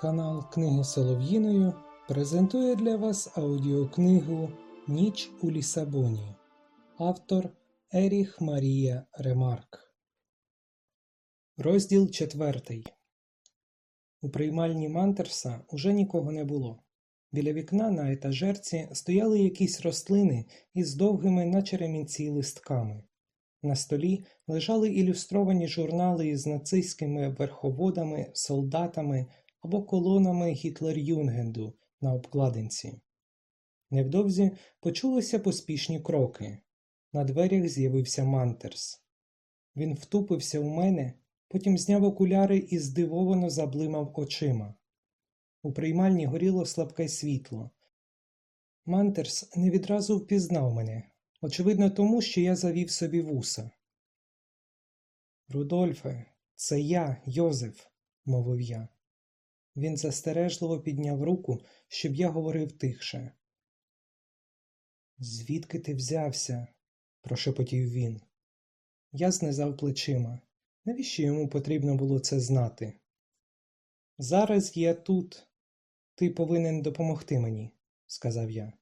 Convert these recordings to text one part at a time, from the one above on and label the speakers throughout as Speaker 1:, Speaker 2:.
Speaker 1: Канал Книги Солов'їною презентує для вас аудіокнигу Ніч у Лісабоні. Автор Еріх Марія Ремарк. Розділ четвертий. У приймальні Мантерса уже нікого не було. Біля вікна на етажерці стояли якісь рослини із довгими, наче ремінці листками. На столі лежали ілюстровані журнали із нацистськими верховодами, солдатами або колонами Гітлер-Юнгенду на обкладинці. Невдовзі почулися поспішні кроки. На дверях з'явився Мантерс. Він втупився у мене, потім зняв окуляри і здивовано заблимав очима. У приймальні горіло слабке світло. Мантерс не відразу впізнав мене, очевидно, тому, що я завів собі вуса. Рудольфе, це я, Йозеф, мовив я. Він застережливо підняв руку, щоб я говорив тихше. Звідки ти взявся? прошепотів він. Я знизав плечима. Навіщо йому потрібно було це знати? Зараз я тут. Ти повинен допомогти мені, сказав я.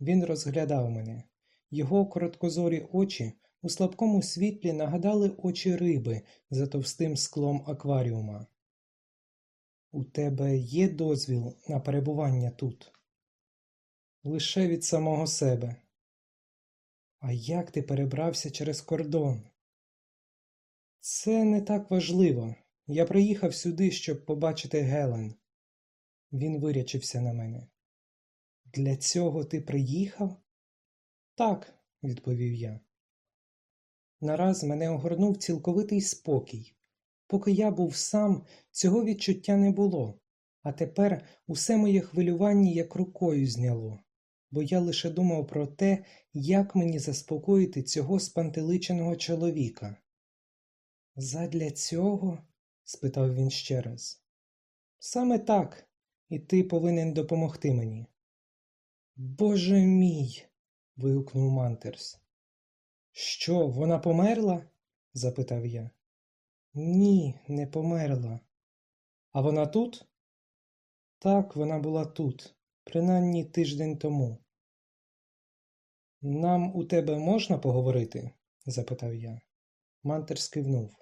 Speaker 1: Він розглядав мене. Його короткозорі очі у слабкому світлі нагадали очі риби за товстим склом акваріума. У тебе є дозвіл на перебування тут? Лише від самого себе. А як ти перебрався через кордон? Це не так важливо. Я приїхав сюди, щоб побачити Гелен. Він вирячився на мене. Для цього ти приїхав? Так, відповів я. Нараз мене огорнув цілковитий спокій. Поки я був сам, цього відчуття не було, а тепер усе моє хвилювання як рукою зняло, бо я лише думав про те, як мені заспокоїти цього спантеличеного чоловіка. Задля цього? спитав він ще раз. Саме так, і ти повинен допомогти мені. Боже мій. вигукнув Мантерс. Що, вона померла? запитав я. Ні, не померла. А вона тут? Так, вона була тут, принаймні тиждень тому. Нам у тебе можна поговорити? запитав я. Мантер скивнув.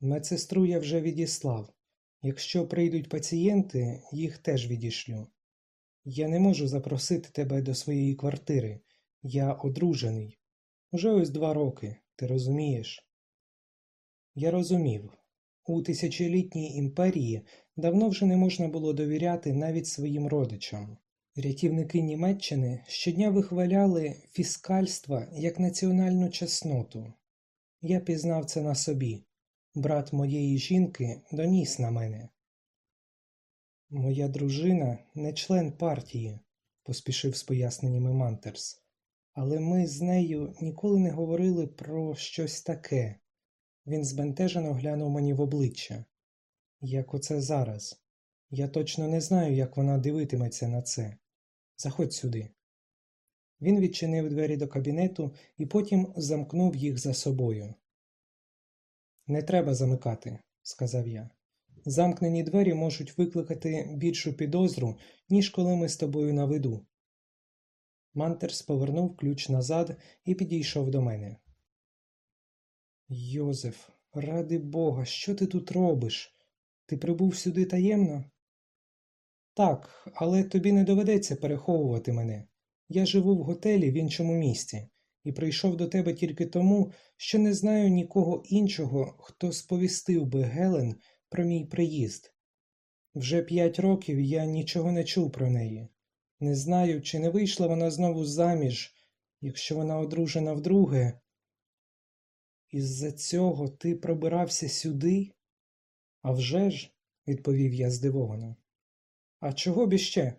Speaker 1: Медсестру я вже відіслав. Якщо прийдуть пацієнти, їх теж відішлю. Я не можу запросити тебе до своєї квартири. Я одружений. Уже ось два роки, ти розумієш? Я розумів. У тисячолітній імперії давно вже не можна було довіряти навіть своїм родичам. Рятівники Німеччини щодня вихваляли фіскальство як національну чесноту. Я пізнав це на собі. Брат моєї жінки доніс на мене. Моя дружина не член партії, поспішив з поясненнями Мантерс, але ми з нею ніколи не говорили про щось таке. Він збентежено глянув мені в обличчя. Як оце зараз? Я точно не знаю, як вона дивитиметься на це. Заходь сюди. Він відчинив двері до кабінету і потім замкнув їх за собою. Не треба замикати, сказав я. Замкнені двері можуть викликати більшу підозру, ніж коли ми з тобою на виду. Мантерс повернув ключ назад і підійшов до мене. Йозеф, ради Бога, що ти тут робиш? Ти прибув сюди таємно? Так, але тобі не доведеться переховувати мене. Я живу в готелі в іншому місті і прийшов до тебе тільки тому, що не знаю нікого іншого, хто сповістив би Гелен про мій приїзд. Вже п'ять років я нічого не чув про неї. Не знаю, чи не вийшла вона знову заміж, якщо вона одружена вдруге. Із-за цього ти пробирався сюди? «А вже ж», – відповів я здивовано. А чого б іще?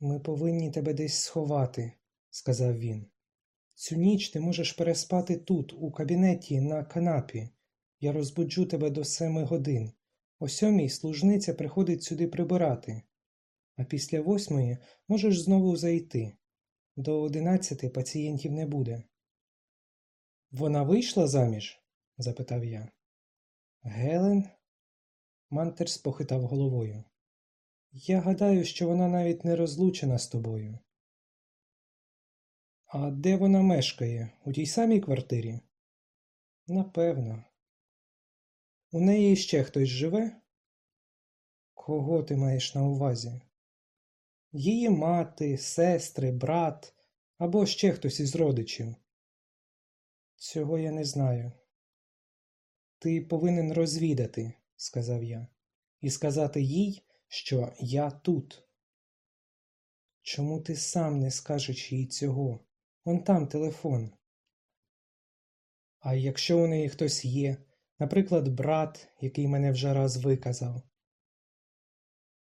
Speaker 1: Ми повинні тебе десь сховати, сказав він. Цю ніч ти можеш переспати тут, у кабінеті, на канапі. Я розбуджу тебе до семи годин. О сьомій служниця приходить сюди прибирати, а після восьмої можеш знову зайти. До одинадцяти пацієнтів не буде. Вона вийшла заміж? запитав я. Гелен? Мантерс похитав головою. Я гадаю, що вона навіть не розлучена з тобою. А де вона мешкає? У тій самій квартирі? Напевно. У неї ще хтось живе? Кого ти маєш на увазі? Її мати, сестри, брат або ще хтось із родичів. Цього я не знаю. Ти повинен розвідати, сказав я, і сказати їй, що я тут. Чому ти сам не скажеш їй цього? Он там телефон. А якщо у неї хтось є, наприклад, брат, який мене вже раз виказав.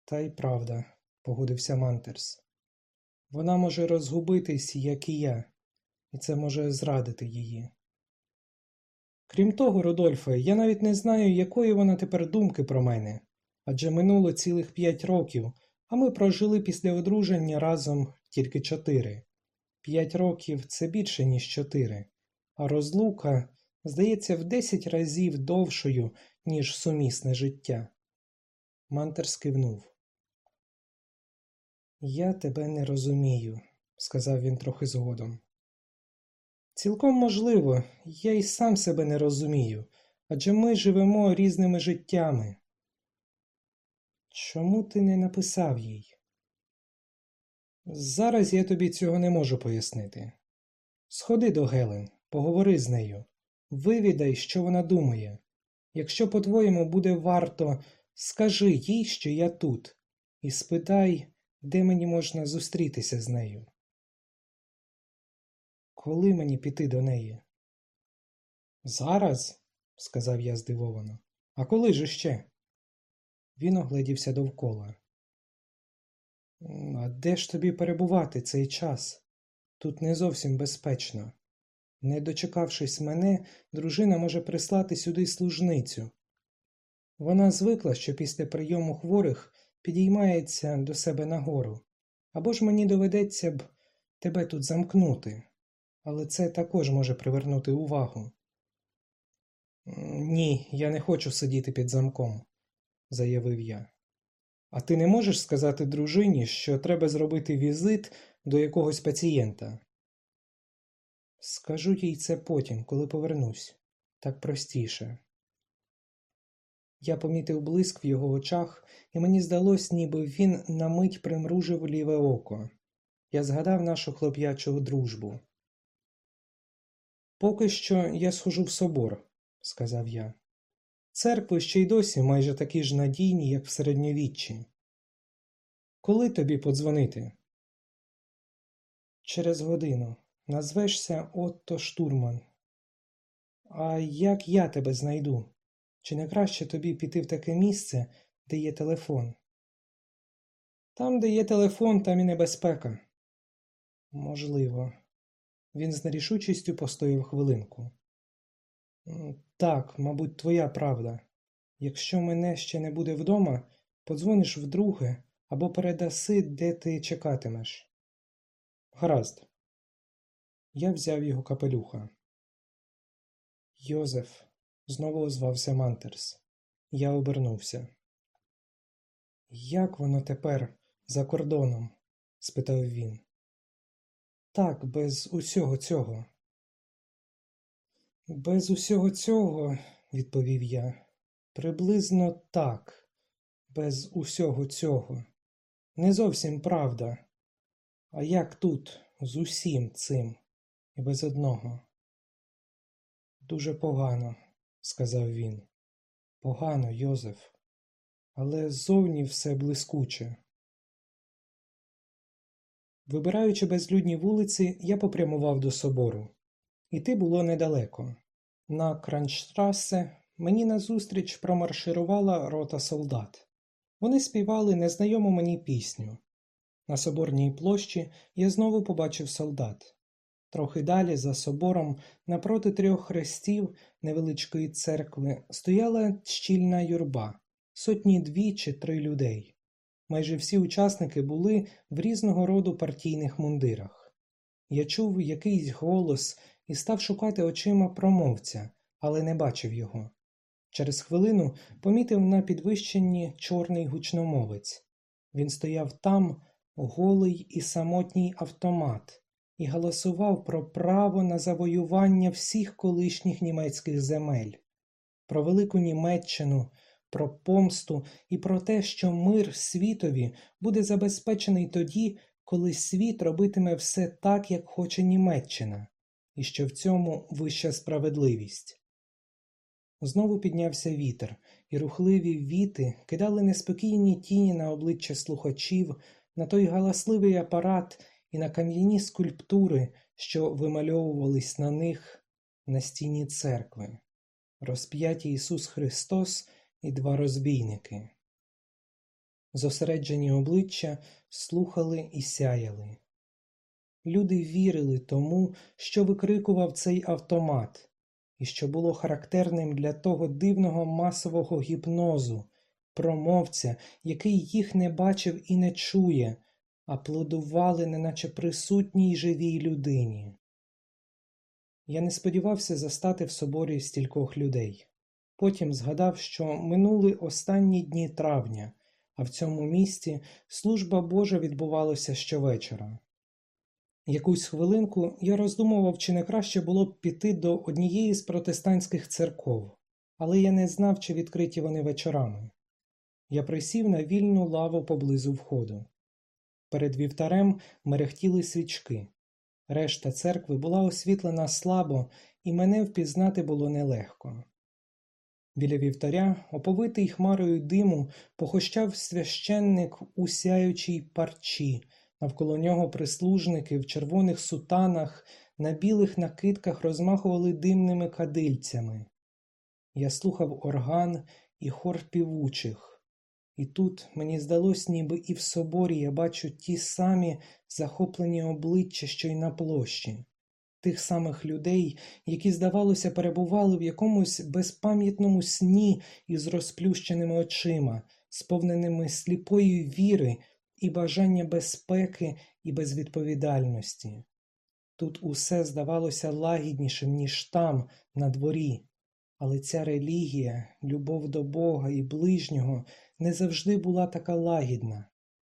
Speaker 1: Та й правда, погодився Мантерс. Вона може розгубитись, як і я, і це може зрадити її. Крім того, Рудольфе, я навіть не знаю, якої вона тепер думки про мене, адже минуло цілих п'ять років, а ми прожили після одруження разом тільки чотири. П'ять років це більше, ніж чотири, а розлука, здається, в десять разів довшою, ніж сумісне життя. Мантер скивнув. Я тебе не розумію, сказав він трохи згодом. Цілком можливо, я й сам себе не розумію, адже ми живемо різними життями. Чому ти не написав їй? Зараз я тобі цього не можу пояснити. Сходи до Гелен, поговори з нею, вивідай, що вона думає. Якщо, по-твоєму, буде варто, скажи їй, що я тут, і спитай, де мені можна зустрітися з нею. Коли мені піти до неї? Зараз, сказав я здивовано. А коли ж ще? Він оглядівся довкола. А де ж тобі перебувати цей час? Тут не зовсім безпечно. Не дочекавшись мене, дружина може прислати сюди служницю. Вона звикла, що після прийому хворих підіймається до себе нагору. Або ж мені доведеться б тебе тут замкнути, але це також може привернути увагу. Ні, я не хочу сидіти під замком, заявив я. А ти не можеш сказати дружині, що треба зробити візит до якогось пацієнта? Скажу їй це потім, коли повернусь. Так простіше. Я помітив блиск в його очах, і мені здалось, ніби він на мить примружив ліве око. Я згадав нашу хлоп'ячу дружбу. Поки що я схожу в собор, сказав я. Церкви ще й досі майже такі ж надійні, як в середньовіччі. Коли тобі подзвонити? Через годину. Назвешся Отто Штурман. А як я тебе знайду? Чи не краще тобі піти в таке місце, де є телефон? Там, де є телефон, там і небезпека. Можливо. Він з нерішучістю постояв хвилинку. Так, мабуть, твоя правда. Якщо мене ще не буде вдома, подзвониш вдруге або передаси, де ти чекатимеш. Гаразд. Я взяв його капелюха. Йозеф, знову озвався Мантерс. Я обернувся. Як воно тепер за кордоном? спитав він. Так, без усього цього. Без усього цього, відповів я, приблизно так, без усього цього. Не зовсім правда. А як тут з усім цим і без одного? Дуже погано, сказав він. Погано, Йозеф, але ззовні все блискуче. Вибираючи безлюдні вулиці, я попрямував до собору. Іти було недалеко. На Кранчтрасе мені назустріч промарширувала рота солдат. Вони співали незнайому мені пісню. На соборній площі я знову побачив солдат. Трохи далі, за собором, напроти трьох хрестів невеличкої церкви, стояла щільна юрба, сотні дві чи три людей. Майже всі учасники були в різного роду партійних мундирах. Я чув якийсь голос і став шукати очима промовця, але не бачив його. Через хвилину помітив на підвищенні чорний гучномовець. Він стояв там, голий і самотній автомат, і галасував про право на завоювання всіх колишніх німецьких земель, про велику Німеччину, про помсту і про те, що мир світові буде забезпечений тоді, коли світ робитиме все так, як хоче Німеччина, і що в цьому вища справедливість. Знову піднявся вітер, і рухливі віти кидали неспокійні тіні на обличчя слухачів, на той галасливий апарат і на кам'яні скульптури, що вимальовувались на них на стіні церкви, розп'яті Ісус Христос і два розбійники. Зосереджені обличчя слухали і сяяли. Люди вірили тому, що викрикував цей автомат, і що було характерним для того дивного масового гіпнозу, промовця, який їх не бачив і не чує, аплодували, неначе присутній живій людині. Я не сподівався застати в соборі стількох людей. Потім згадав, що минули останні дні травня, а в цьому місті служба Божа відбувалася щовечора. Якусь хвилинку я роздумував, чи не краще було б піти до однієї з протестантських церков, але я не знав, чи відкриті вони вечорами. Я присів на вільну лаву поблизу входу. Перед вівтарем мерехтіли свічки. Решта церкви була освітлена слабо, і мене впізнати було нелегко. Біля вівтаря, оповитий хмарою диму, похощав священник у сяючій парчі, навколо нього прислужники в червоних сутанах на білих накидках розмахували димними кадильцями. Я слухав орган і хор півучих. І тут мені здалось, ніби і в соборі я бачу ті самі захоплені обличчя, що й на площі, тих самих людей, які, здавалося, перебували в якомусь безпам'ятному сні із розплющеними очима, сповненими сліпої віри і бажання безпеки і безвідповідальності. Тут усе здавалося лагіднішим, ніж там, на дворі, але ця релігія, любов до Бога і ближнього не завжди була така лагідна.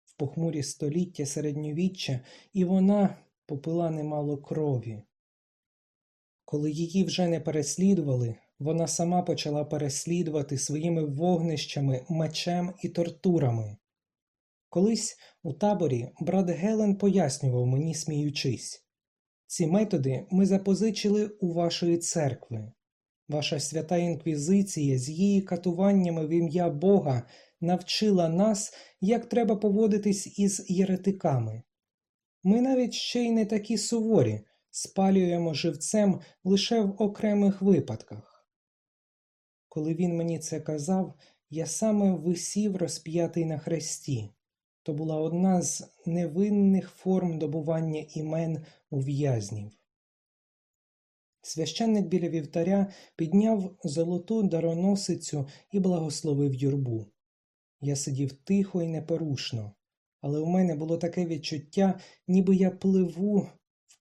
Speaker 1: В похмурі століття середньовіччя і вона попила немало крові. Коли її вже не переслідували, вона сама почала переслідувати своїми вогнищами, мечем і тортурами. Колись у таборі брат Гелен пояснював мені, сміючись ці методи ми запозичили у вашої церкви. Ваша свята інквізиція з її катуваннями в ім'я Бога навчила нас, як треба поводитись із єретиками. Ми навіть ще й не такі суворі, спалюємо живцем лише в окремих випадках. Коли він мені це казав, я саме висів розп'ятий на хресті. То була одна з невинних форм добування імен у в'язнів. Священник біля вівтаря підняв золоту дароносицю і благословив юрбу. Я сидів тихо і непорушно, але у мене було таке відчуття, ніби я пливу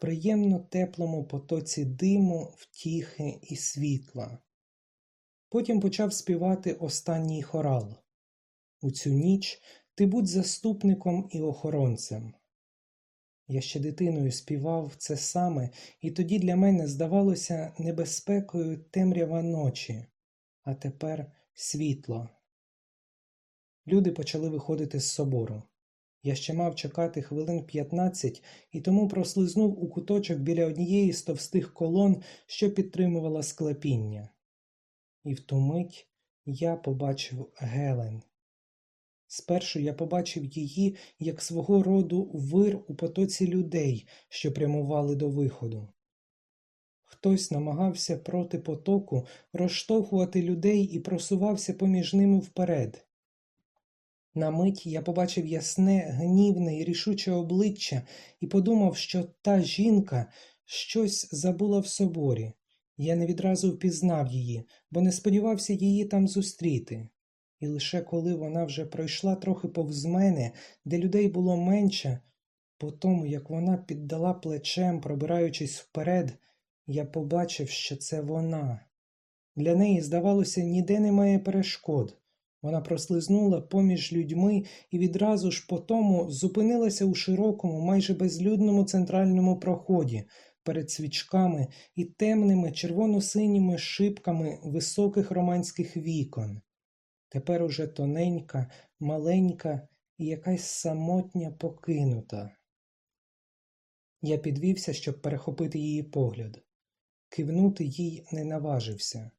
Speaker 1: приємно теплому потоці диму, втіхи і світла. Потім почав співати останній хорал. У цю ніч ти будь заступником і охоронцем. Я ще дитиною співав це саме, і тоді для мене здавалося небезпекою темрява ночі, а тепер світло. Люди почали виходити з собору. Я ще мав чекати хвилин п'ятнадцять і тому прослизнув у куточок біля однієї з товстих колон, що підтримувала склепіння. І в ту мить я побачив Гелен. Спершу я побачив її як свого роду вир у потоці людей, що прямували до виходу. Хтось намагався проти потоку розштовхувати людей і просувався поміж ними вперед. На мить я побачив ясне, гнівне і рішуче обличчя і подумав, що та жінка щось забула в соборі. Я не відразу впізнав її, бо не сподівався її там зустріти. І лише коли вона вже пройшла трохи повз мене, де людей було менше, по тому, як вона піддала плечем, пробираючись вперед, я побачив, що це вона. Для неї, здавалося, ніде немає перешкод. Вона прослизнула поміж людьми і відразу ж по тому зупинилася у широкому, майже безлюдному центральному проході перед свічками і темними червоно-синіми шибками високих романських вікон. Тепер уже тоненька, маленька і якась самотня покинута. Я підвівся, щоб перехопити її погляд. Кивнути їй не наважився.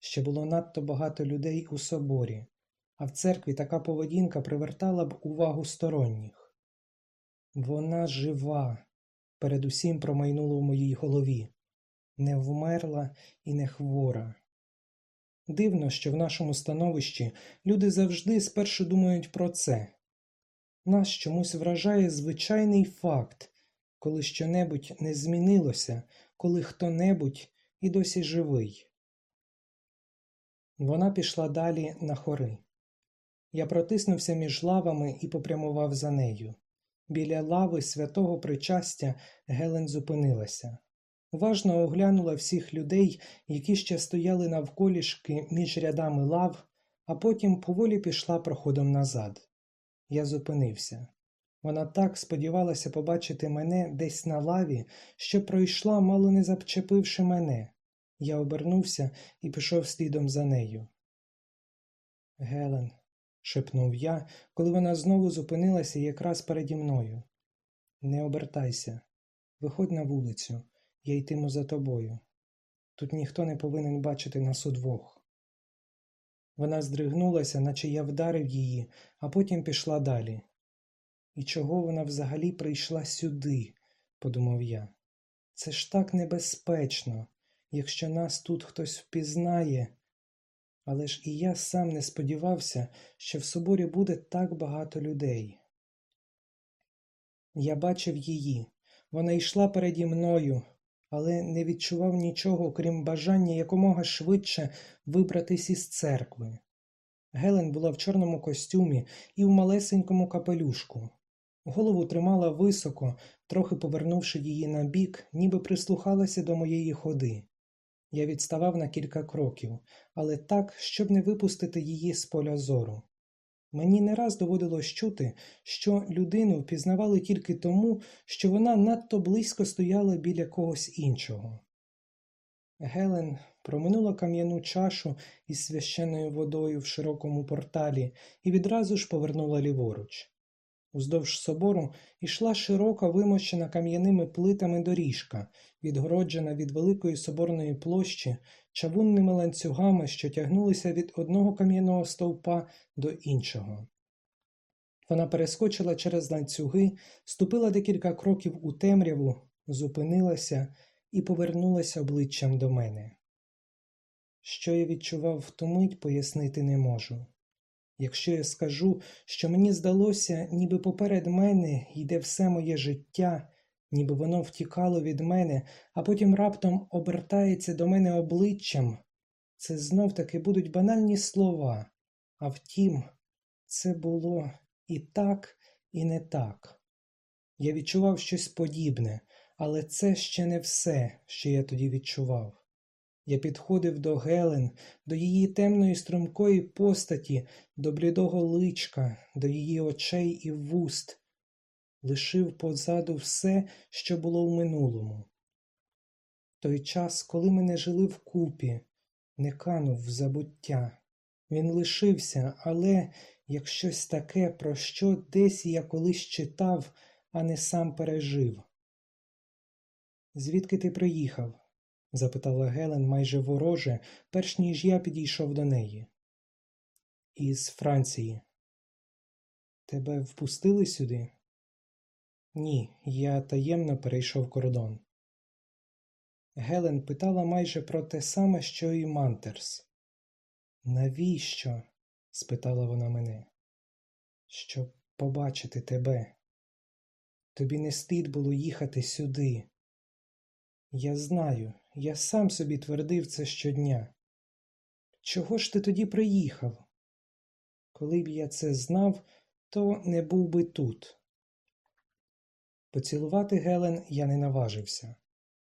Speaker 1: Ще було надто багато людей у соборі, а в церкві така поведінка привертала б увагу сторонніх. Вона жива, передусім промайнуло в моїй голові, не вмерла і не хвора. Дивно, що в нашому становищі люди завжди спершу думають про це. Нас чомусь вражає звичайний факт, коли щонебудь не змінилося, коли хто-небудь і досі живий. Вона пішла далі на хори. Я протиснувся між лавами і попрямував за нею. Біля лави святого причастя Гелен зупинилася. Уважно оглянула всіх людей, які ще стояли навколішки між рядами лав, а потім поволі пішла проходом назад. Я зупинився. Вона так сподівалася побачити мене десь на лаві, що пройшла, мало не запчепивши мене. Я обернувся і пішов слідом за нею. Гелен, шепнув я, коли вона знову зупинилася якраз переді мною. Не обертайся, виходь на вулицю, я йтиму за тобою. Тут ніхто не повинен бачити нас удвох. Вона здригнулася, наче я вдарив її, а потім пішла далі. І чого вона взагалі прийшла сюди, подумав я. Це ж так небезпечно, якщо нас тут хтось впізнає. Але ж і я сам не сподівався, що в соборі буде так багато людей. Я бачив її, вона йшла переді мною, але не відчував нічого, крім бажання якомога швидше вибратись із церкви. Гелен була в чорному костюмі і в малесенькому капелюшку. Голову тримала високо, трохи повернувши її на бік, ніби прислухалася до моєї ходи. Я відставав на кілька кроків, але так, щоб не випустити її з поля зору. Мені не раз доводилось чути, що людину впізнавали тільки тому, що вона надто близько стояла біля когось іншого. Гелен проминула кам'яну чашу із священною водою в широкому порталі і відразу ж повернула ліворуч. Уздовж собору йшла широка вимощена кам'яними плитами доріжка, відгороджена від великої соборної площі чавунними ланцюгами, що тягнулися від одного кам'яного стовпа до іншого. Вона перескочила через ланцюги, ступила декілька кроків у темряву, зупинилася і повернулася обличчям до мене. Що я відчував в ту мить, пояснити не можу. Якщо я скажу, що мені здалося, ніби поперед мене йде все моє життя, ніби воно втікало від мене, а потім раптом обертається до мене обличчям, це знов таки будуть банальні слова. А втім, це було і так, і не так. Я відчував щось подібне, але це ще не все, що я тоді відчував. Я підходив до Гелен, до її темної стрункої постаті, до блідого личка, до її очей і вуст, лишив позаду все, що було в минулому. Той час, коли ми не жили вкупі, не канув в забуття. Він лишився, але як щось таке, про що десь я колись читав, а не сам пережив. Звідки ти приїхав? Запитала Гелен майже вороже, перш ніж я підійшов до неї. Із Франції. Тебе впустили сюди? Ні, я таємно перейшов кордон. Гелен питала майже про те саме, що і Мантерс. Навіщо? спитала вона мене. Щоб побачити тебе. Тобі не слід було їхати сюди. Я знаю, я сам собі твердив це щодня. Чого ж ти тоді приїхав? Коли б я це знав, то не був би тут. Поцілувати Гелен я не наважився.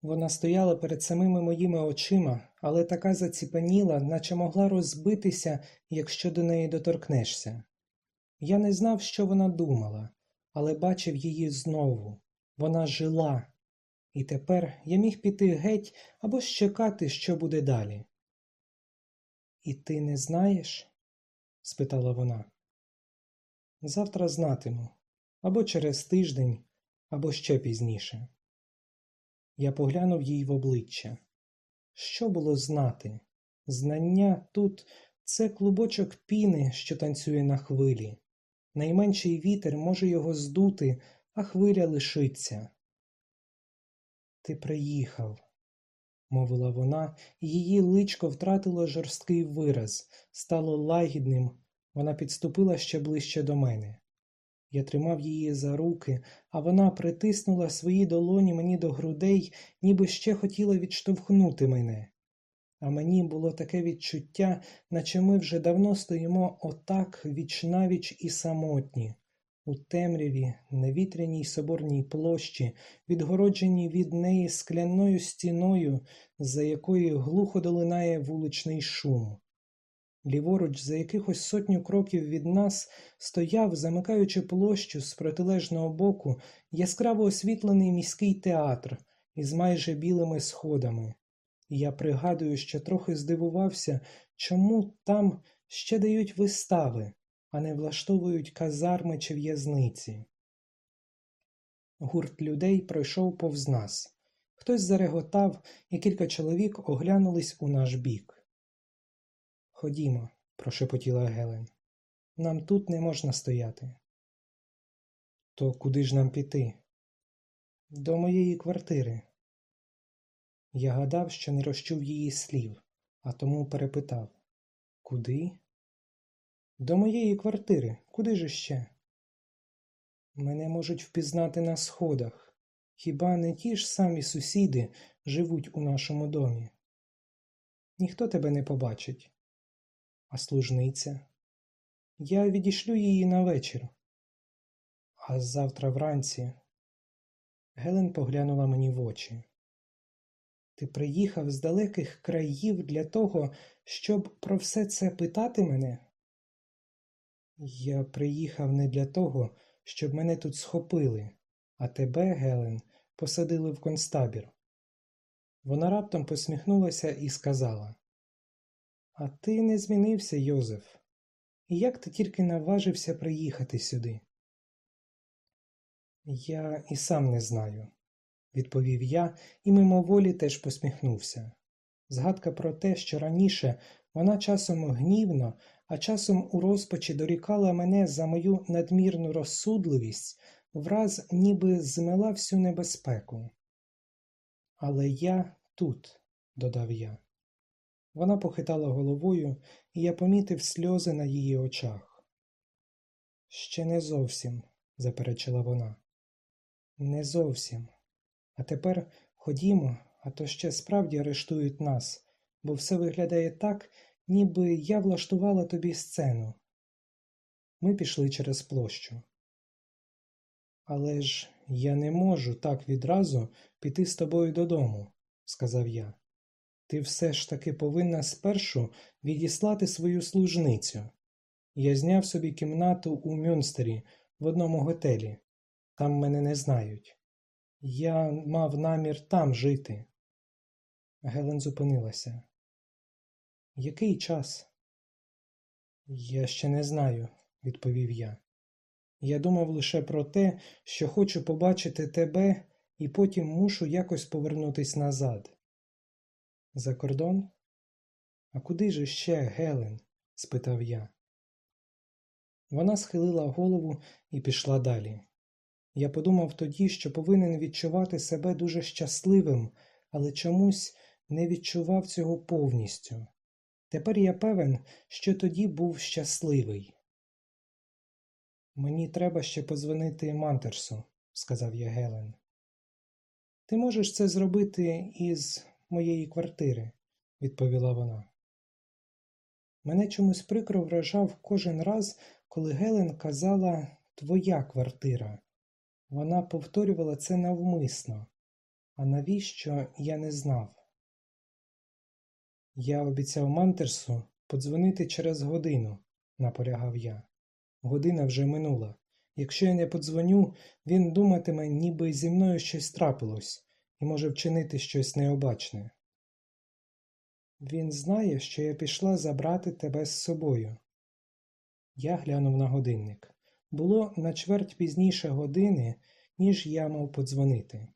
Speaker 1: Вона стояла перед самими моїми очима, але така заціпеніла, наче могла розбитися, якщо до неї доторкнешся. Я не знав, що вона думала, але бачив її знову. Вона жила, і тепер я міг піти геть або ж чекати, що буде далі. І ти не знаєш? спитала вона. Завтра знатиму, або через тиждень, або ще пізніше. Я поглянув їй в обличчя. Що було знати? Знання тут це клубочок піни, що танцює на хвилі. Найменший вітер може його здути, а хвиля лишиться. Ти приїхав, мовила вона, і її личко втратило жорсткий вираз, стало лагідним, вона підступила ще ближче до мене. Я тримав її за руки, а вона притиснула свої долоні мені до грудей, ніби ще хотіла відштовхнути мене. А мені було таке відчуття, наче ми вже давно стоїмо отак вічнавіч і самотні, у темряві, на вітряній соборній площі, відгородженій від неї скляною стіною, за якою глухо долинає вуличний шум. Ліворуч, за якихось сотню кроків від нас, стояв, замикаючи площу з протилежного боку, яскраво освітлений міський театр із майже білими сходами. І я пригадую, що трохи здивувався, чому там ще дають вистави, а не влаштовують казарми чи в'язниці. Гурт людей пройшов повз нас. Хтось зареготав, і кілька чоловік оглянулись у наш бік. Ходімо, прошепотіла Гелен. Нам тут не можна стояти. То куди ж нам піти? До моєї квартири. Я гадав, що не розчув її слів, а тому перепитав Куди? До моєї квартири. Куди ж ще? Мене можуть впізнати на сходах. Хіба не ті ж самі сусіди живуть у нашому домі? Ніхто тебе не побачить. А служниця? Я відішлю її на вечір. А завтра вранці. Гелен поглянула мені в очі. Ти приїхав з далеких країв для того, щоб про все це питати мене? Я приїхав не для того, щоб мене тут схопили, а тебе, Гелен, посадили в концтабір. Вона раптом посміхнулася і сказала А ти не змінився, Йозеф. І як ти тільки наважився приїхати сюди? Я і сам не знаю, відповів я і мимоволі теж посміхнувся. Згадка про те, що раніше вона часом гнівно, а часом у розпачі дорікала мене за мою надмірну розсудливість, враз ніби змела всю небезпеку. Але я тут, додав я. Вона похитала головою, і я помітив сльози на її очах. Ще не зовсім, заперечила вона. Не зовсім. А тепер ходімо, а то ще справді арештують нас, бо все виглядає так, ніби я влаштувала тобі сцену. Ми пішли через площу. Але ж я не можу так відразу піти з тобою додому, сказав я. Ти все ж таки повинна спершу відіслати свою служницю. Я зняв собі кімнату у Мюнстері в одному готелі. Там мене не знають. Я мав намір там жити. Гелен зупинилася. Який час? Я ще не знаю, відповів я. Я думав лише про те, що хочу побачити тебе і потім мушу якось повернутись назад. За кордон? А куди же ще, Гелен? спитав я. Вона схилила голову і пішла далі. Я подумав тоді, що повинен відчувати себе дуже щасливим, але чомусь не відчував цього повністю. Тепер я певен, що тоді був щасливий. Мені треба ще позвонити Мантерсу, сказав я Гелен. Ти можеш це зробити із моєї квартири, відповіла вона. Мене чомусь прикро вражав кожен раз, коли Гелен казала твоя квартира. Вона повторювала це навмисно. А навіщо я не знав? Я обіцяв Мантерсу подзвонити через годину, наполягав я. Година вже минула. Якщо я не подзвоню, він думатиме, ніби зі мною щось трапилось і може вчинити щось необачне. Він знає, що я пішла забрати тебе з собою. Я глянув на годинник. Було на чверть пізніше години, ніж я мав подзвонити.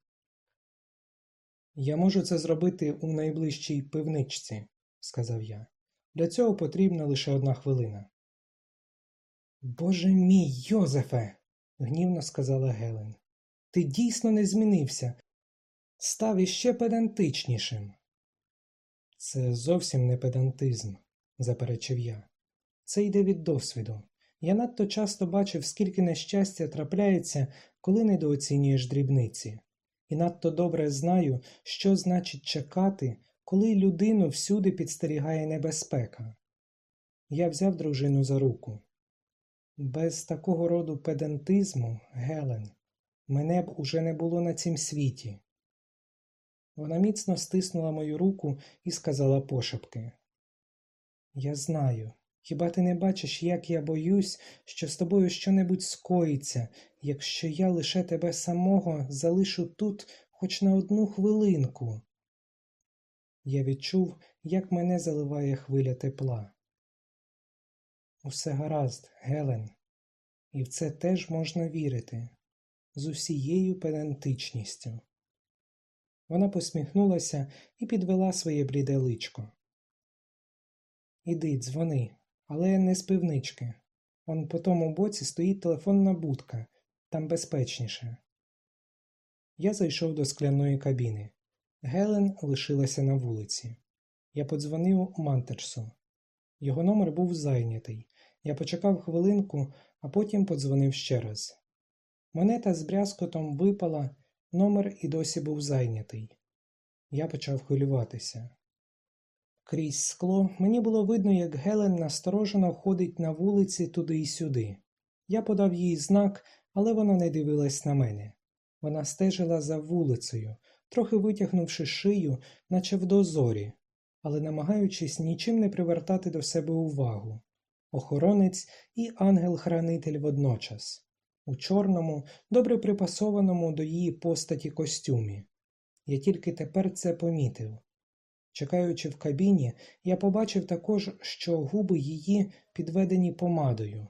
Speaker 1: Я можу це зробити у найближчій пивничці, сказав я. Для цього потрібна лише одна хвилина. Боже мій Йозефе, гнівно сказала Гелен. Ти дійсно не змінився. Став іще педантичнішим. Це зовсім не педантизм, заперечив я. Це йде від досвіду. Я надто часто бачив, скільки нещастя трапляється, коли недооцінюєш дрібниці, і надто добре знаю, що значить чекати, коли людину всюди підстерігає небезпека. Я взяв дружину за руку. Без такого роду педантизму, Гелен, мене б уже не було на цім світі. Вона міцно стиснула мою руку і сказала пошепки. Я знаю. Хіба ти не бачиш, як я боюсь, що з тобою щонебудь скоїться, якщо я лише тебе самого залишу тут хоч на одну хвилинку? Я відчув, як мене заливає хвиля тепла. Усе гаразд, Гелен, і в це теж можна вірити з усією педантичністю. Вона посміхнулася і підвела своє бліде личко. Іди, дзвони, але не з пивнички. Он по тому боці стоїть телефонна будка, там безпечніше. Я зайшов до скляної кабіни. Гелен лишилася на вулиці. Я подзвонив Мантерсу. Його номер був зайнятий. Я почекав хвилинку, а потім подзвонив ще раз. Монета з брязкотом випала, номер і досі був зайнятий. Я почав хвилюватися. Крізь скло мені було видно, як Гелен насторожено ходить на вулиці туди й сюди. Я подав їй знак, але вона не дивилась на мене. Вона стежила за вулицею, трохи витягнувши шию, наче в дозорі, але намагаючись нічим не привертати до себе увагу. Охоронець і ангел-хранитель водночас, у чорному, добре припасованому до її постаті костюмі. Я тільки тепер це помітив. Чекаючи в кабіні, я побачив також, що губи її підведені помадою.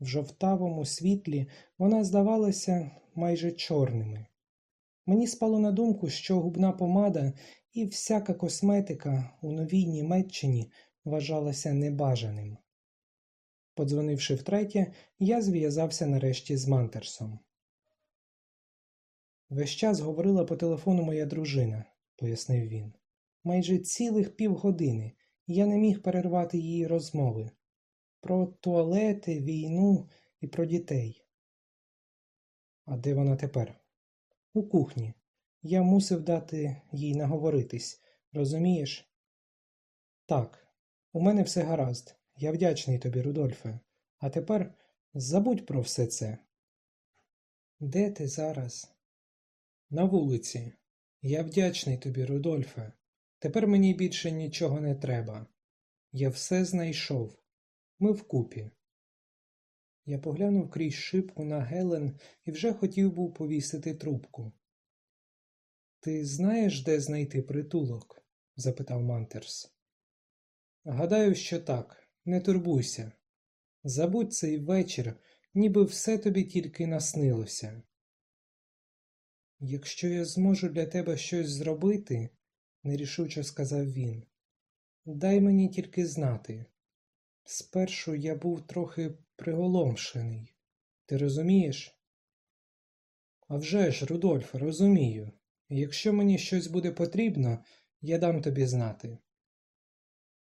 Speaker 1: В жовтавому світлі вона здавалася майже чорними. Мені спало на думку, що губна помада і всяка косметика у новій Німеччині вважалася небажаним. Подзвонивши втретє, я зв'язався нарешті з Мантерсом. Весь час говорила по телефону моя дружина, пояснив він. Майже цілих півгодини я не міг перервати її розмови про туалети, війну і про дітей. А де вона тепер? У кухні. Я мусив дати їй наговоритись, розумієш? Так, у мене все гаразд. Я вдячний тобі, Рудольфе. А тепер забудь про все це. Де ти зараз? На вулиці. Я вдячний тобі, Рудольфе. Тепер мені більше нічого не треба. Я все знайшов. Ми вкупі. Я поглянув крізь шибку на Гелен і вже хотів був повісити трубку. Ти знаєш, де знайти притулок? запитав Мантерс. Гадаю, що так, не турбуйся. Забудь цей вечір, ніби все тобі тільки наснилося. Якщо я зможу для тебе щось зробити, нерішуче сказав він, дай мені тільки знати. Спершу я був трохи приголомшений. Ти розумієш? «А вже ж, Рудольф, розумію. Якщо мені щось буде потрібно, я дам тобі знати.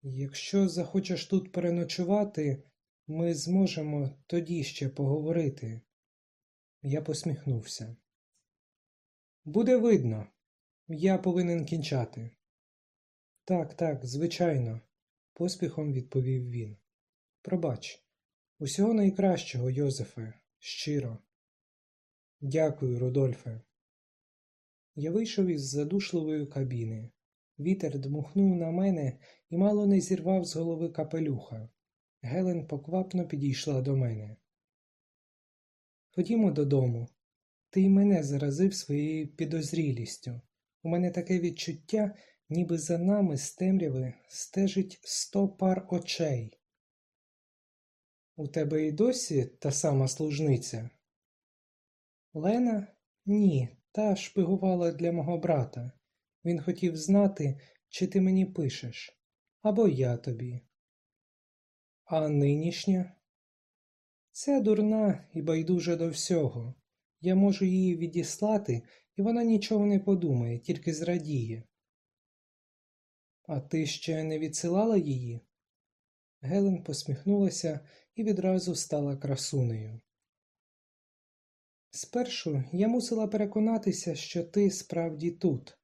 Speaker 1: Якщо захочеш тут переночувати, ми зможемо тоді ще поговорити. Я посміхнувся. Буде видно, я повинен кінчати. Так, так, звичайно, поспіхом відповів він. Пробач, усього найкращого, Йозефе, щиро. Дякую, Рудольфе. Я вийшов із задушливої кабіни. Вітер дмухнув на мене і мало не зірвав з голови капелюха. Гелен поквапно підійшла до мене. Ходімо додому. Ти й мене заразив своєю підозрілістю. У мене таке відчуття, ніби за нами з темряви стежить сто пар очей. У тебе і досі та сама служниця? Лена? Ні, та шпигувала для мого брата. Він хотів знати, чи ти мені пишеш, або я тобі. А нинішня? Ця дурна і байдужа до всього. Я можу її відіслати, і вона нічого не подумає, тільки зрадіє. А ти ще не відсилала її? Гелен посміхнулася і відразу стала красунею. Спершу я мусила переконатися, що ти справді тут.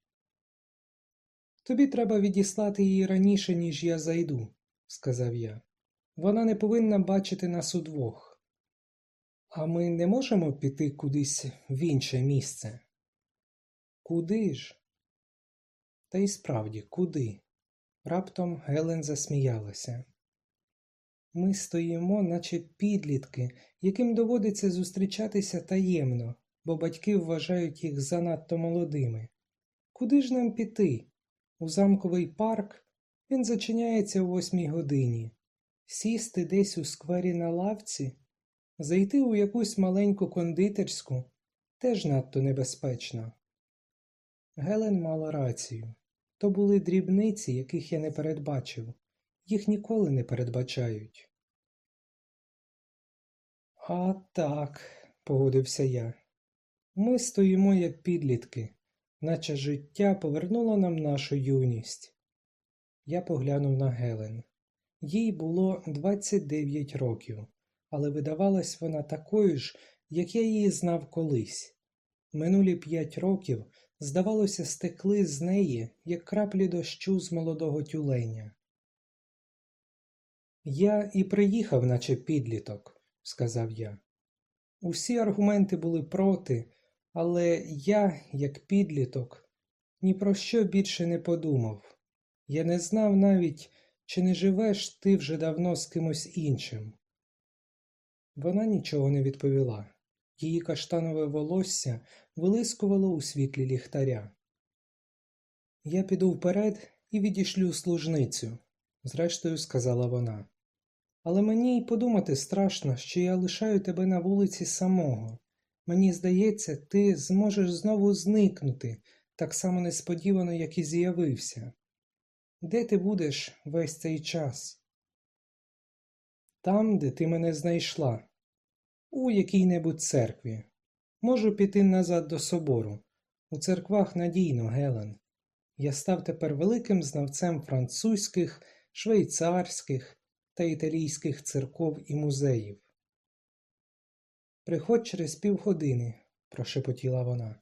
Speaker 1: Тобі треба відіслати її раніше, ніж я зайду, сказав я. Вона не повинна бачити нас удвох. А ми не можемо піти кудись в інше місце? Куди ж? Та й справді, куди? Раптом Гелен засміялася. Ми стоїмо, наче підлітки, яким доводиться зустрічатися таємно, бо батьки вважають їх занадто молодими. Куди ж нам піти? У замковий парк він зачиняється о восьмій годині. Сісти десь у сквері на лавці, зайти у якусь маленьку кондитерську теж надто небезпечно. Гелен мала рацію. То були дрібниці, яких я не передбачив. Їх ніколи не передбачають. А так, погодився я. Ми стоїмо як підлітки, наче життя повернуло нам нашу юність. Я поглянув на Гелен. Їй було 29 років, але видавалась вона такою ж, як я її знав колись. Минулі п'ять років, здавалося, стекли з неї, як краплі дощу з молодого тюленя. Я і приїхав, наче підліток, сказав я. Усі аргументи були проти, але я, як підліток, ні про що більше не подумав. Я не знав навіть, чи не живеш ти вже давно з кимось іншим. Вона нічого не відповіла. Її каштанове волосся вилискувало у світлі ліхтаря. Я піду вперед і відішлю служницю, зрештою сказала вона. Але мені й подумати страшно, що я лишаю тебе на вулиці самого. Мені здається, ти зможеш знову зникнути так само несподівано, як і з'явився. Де ти будеш весь цей час? Там, де ти мене знайшла, у якій-небудь церкві. Можу піти назад до собору. У церквах надійно, Гелен. Я став тепер великим знавцем французьких, швейцарських та італійських церков і музеїв. Приходь через півгодини, прошепотіла вона.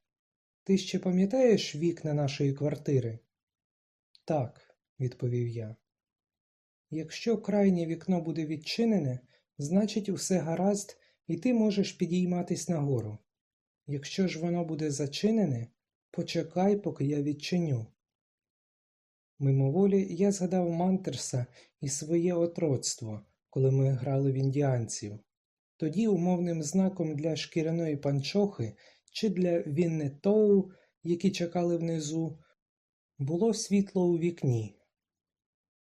Speaker 1: Ти ще пам'ятаєш вікна нашої квартири? Так, відповів я. Якщо крайнє вікно буде відчинене, значить, усе гаразд, і ти можеш підійматись нагору. Якщо ж воно буде зачинене, почекай, поки я відчиню. Мимоволі я згадав Мантерса і своє отроцтво, коли ми грали в індіанців. Тоді умовним знаком для шкіряної панчохи чи для Віннетоу, які чекали внизу, було світло у вікні.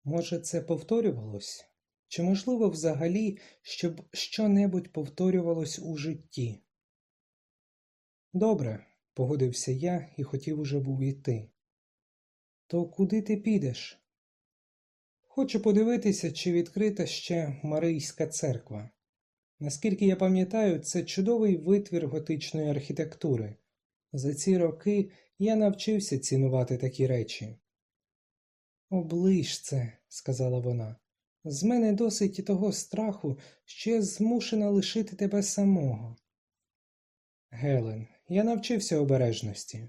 Speaker 1: Може, це повторювалось? Чи можливо взагалі, щоб що-небудь повторювалось у житті? Добре, погодився я і хотів уже був іти. То куди ти підеш? Хочу подивитися, чи відкрита ще Марийська церква. Наскільки я пам'ятаю, це чудовий витвір готичної архітектури. За ці роки я навчився цінувати такі речі. Оближ це, сказала вона. З мене досить і того страху, що я змушена лишити тебе самого. Гелен, я навчився обережності,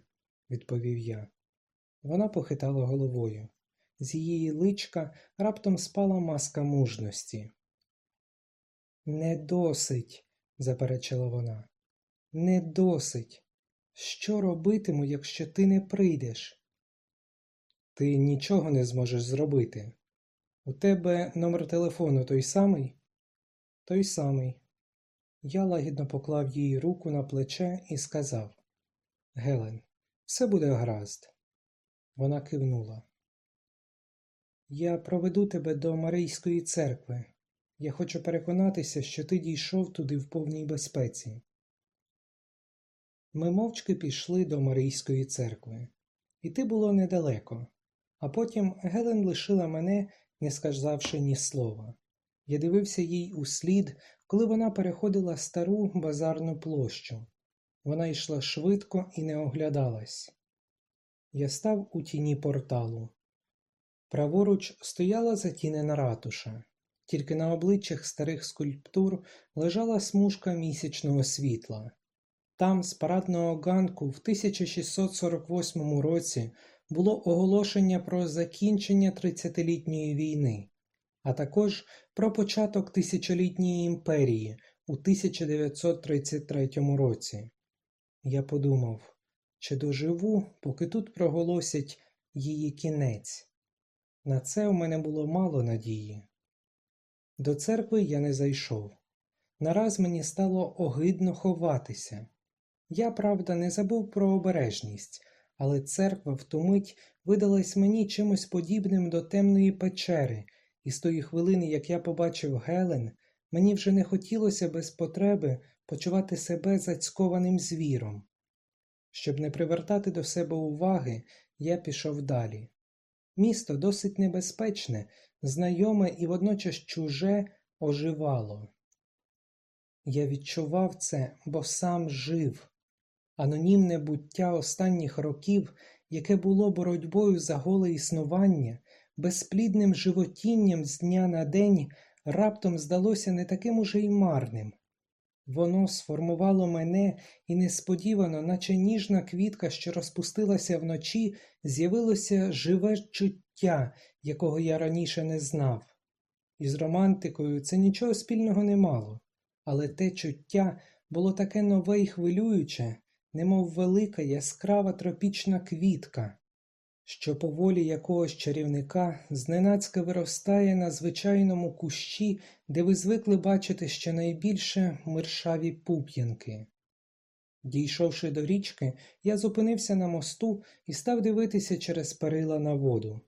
Speaker 1: відповів я. Вона похитала головою. З її личка раптом спала маска мужності. Не досить, заперечила вона. Не досить. Що робитиму, якщо ти не прийдеш? Ти нічого не зможеш зробити. У тебе номер телефону той самий? Той самий. Я лагідно поклав їй руку на плече і сказав Гелен, все буде гаразд. Вона кивнула. Я проведу тебе до Марийської церкви. Я хочу переконатися, що ти дійшов туди в повній безпеці. Ми мовчки пішли до Марийської церкви. Іти було недалеко, а потім Гелен лишила мене, не сказавши ні слова. Я дивився їй услід, коли вона переходила стару базарну площу. Вона йшла швидко і не оглядалась. Я став у тіні порталу. Праворуч стояла затінена ратуша, тільки на обличчях старих скульптур лежала смужка місячного світла. Там, з парадного ганку, в 1648 році було оголошення про закінчення тридцятилітньої війни, а також про початок тисячолітньої імперії у 1933 році. Я подумав, чи доживу, поки тут проголосять її кінець. На це у мене було мало надії. До церкви я не зайшов. Нараз мені стало огидно ховатися. Я, правда, не забув про обережність, але церква в ту мить видалась мені чимось подібним до темної печери, і з тої хвилини, як я побачив Гелен, мені вже не хотілося без потреби почувати себе зацькованим звіром. Щоб не привертати до себе уваги, я пішов далі. Місто досить небезпечне, знайоме і водночас чуже оживало. Я відчував це, бо сам жив. Анонімне буття останніх років, яке було боротьбою за голе існування, безплідним животінням з дня на день, раптом здалося не таким уже й марним. Воно сформувало мене і несподівано, наче ніжна квітка, що розпустилася вночі, з'явилося живе чуття, якого я раніше не знав. Із романтикою це нічого спільного не мало, але те чуття було таке нове й хвилююче, немов велика яскрава тропічна квітка, що по якогось чарівника зненацька виростає на звичайному кущі, де ви звикли бачити щонайбільше миршаві пуп'янки. Дійшовши до річки, я зупинився на мосту і став дивитися через перила на воду.